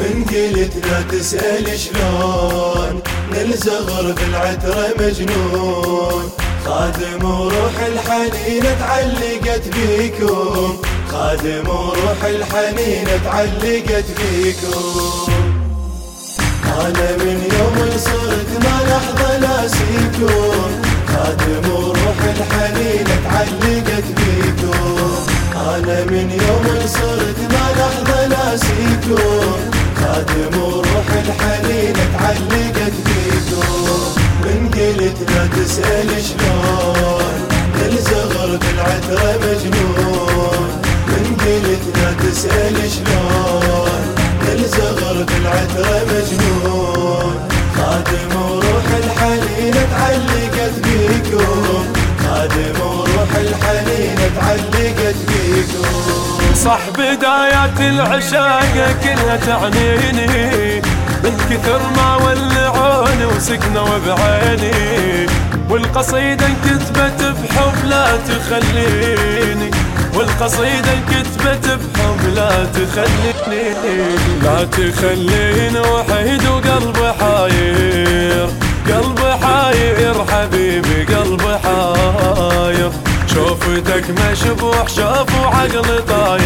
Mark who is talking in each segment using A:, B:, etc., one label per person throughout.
A: من قلت لا تسأل شلون؟ نلزغر بالعترة مجنون. خادم وروح الحنين تعلقت بيكم خادم وروح الحنين تعلقت بيكم أنا من يوم صرت ما لحظة ناسيكم. خادم وروح قلت لا تسأل شلون. الزغر بالعترة مجنون. من قلت لا تسأل شلون. الزغر بالعترة مجنون. خادم وروح الحنين تعلقت بيكم خادم وروح الحنين تعلقت بيكم
B: صح بدايات العشاق كلها تعنيني. من كثر ما ولعوني وسكنوا بعيني والقصيدة انكتبت بحب لا تخليني والقصيدة انكتبت بحب لا تخليني لا تخليني وحيد وقلبي حاير قلبي حاير حبيبي قلبي حاير. شوفتك مشبوح شوف وعقلي طاير.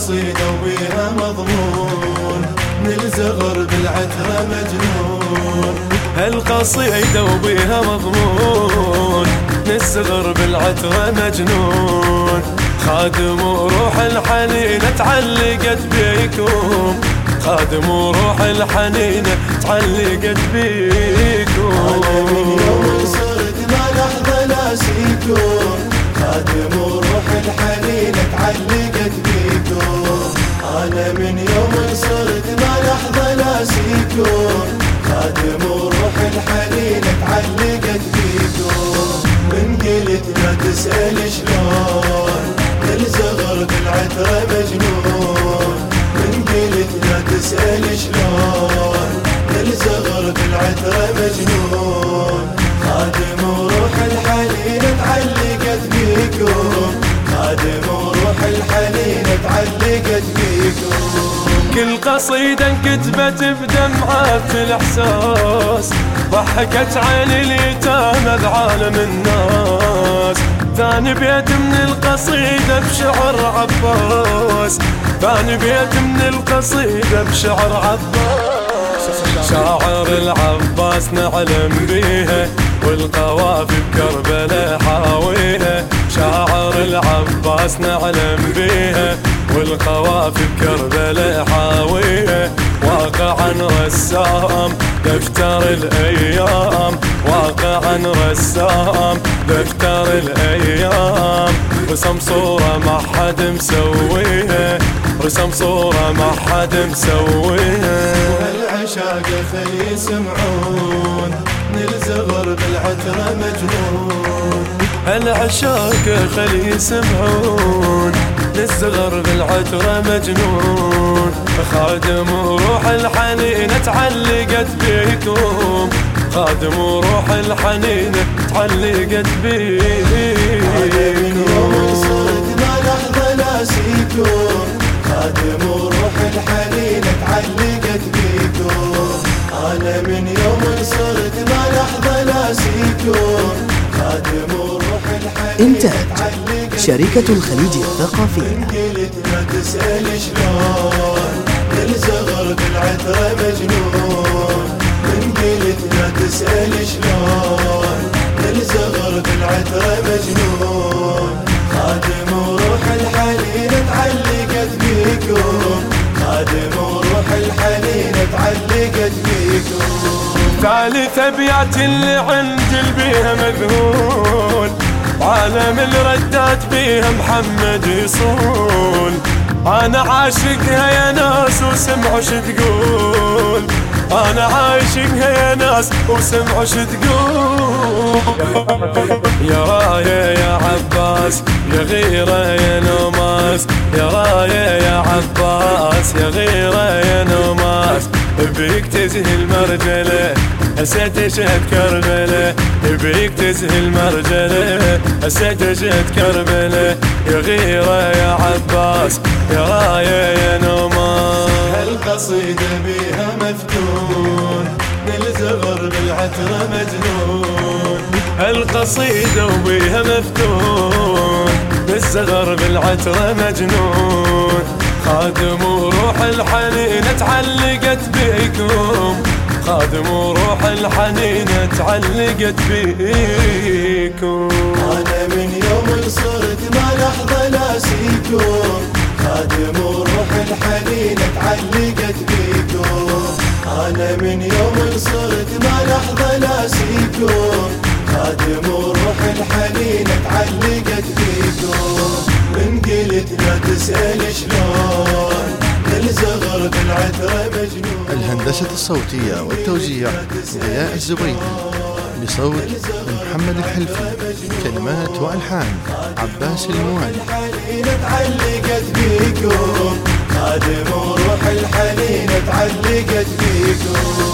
A: هالقصيدة وبيها مضمون نلزغر بالعترة مجنون.
B: هالقصيدة وبيها مضمون نصغر بالعترة مجنون. خادم وروح الحنين تعلقت بيكم. خادم وروح الحنين تعلقت بيكم.
A: خادم وروح الحنين تعلقت بيكم من قلت لا تسأل شلون. الزغر بالعترة مجنون. من قلت لا تسأل شلون. الزغر بالعترة مجنون. خادم وروح الحنين تعلقت بيكم. خادم وروح الحنين تعلقت بيكم.
B: كل قصيدة انكتبت بدمعات الإحساس ضحكت عين اليتامى بعالم الناس. ثاني بيت من القصيدة بشعر عباس ثاني بيت من القصيدة بشعر عباس. شاعر العباس نعلم بيها والقوافي بكربلاء حاويها. شاعر العباس نعلم بيها والقوافي بكربلاء حاويها واقعا رسام دفتر الأيام. واقعا رسام دفتر الأيام. رسم صورة ما حد مسويها رسم صورة ما حد مسويها
A: العشاق خلي يسمعون نلزغر بالعترة مجنون.
B: العشاق خلي يسمعون. للصغر بالعترة مجنون. خادم وروح الحنين تعلقت بيكم. خادم وروح الحنين تعلقت
A: من يوم
B: بيكم.
A: صرت ما لحظة ناسيكم خادم وروح الحنين تعلقت بيكم. أنا من يوم صرت ما لحظة ناسيكم. خادم وروح الحنين تعلقت
C: شركة الخليج الثقافية.
A: لا تسأل شلون الزغر بالعترة مجنون من قلت لا تسأل شلون الزغر بالعترة مجنون خادم وروح الحنين تعلقت بيكم خادم وروح الحنين تعلقت بيكم
B: ثالث ابيات اللي عند البيها مذهول. عالم الردات بيها محمد يصول. أنا عاشقها يا ناس وسمعوا شو تقول. أنا عاشقها يا ناس وسمعوا شو تقول. يا رايه يا عباس يا غيرة يا نوماس يا رايه يا عباس يا غيرة يا نوماس بيك تزهي المرجلة. هسيت شهد كربلة بيك تزهل مرجلة هسيت شهد كربلة يا غيرة يا عباس يا راية يا نومان.
A: هالقصيدة بيها مفتون نلزغر بالعترة مجنون.
B: هالقصيدة وبيها مفتون بالزغر بالعترة مجنون. خادم وروح الحنين تعلقت بيكم. خادم وروح الحنين تعلقت بيكم.
A: أنا من يوم صرت ما لحظة ناسيكم. خادم وروح الحنين تعلقت بيكم. أنا من يوم صرت ما لحظة ناسيكم. خادم وروح الحنين تعلقت بيكم. من قلت لا تسأل شلون؟ أرض العذرة مجنون
D: الهندسة الصوتية والتوزيع ضياء الزبيدي بصوت محمد الحلفي كلمات وألحان عباس الموالي.
A: تعلقت بيكم خادم وروح الحنين تعلقت فيكم.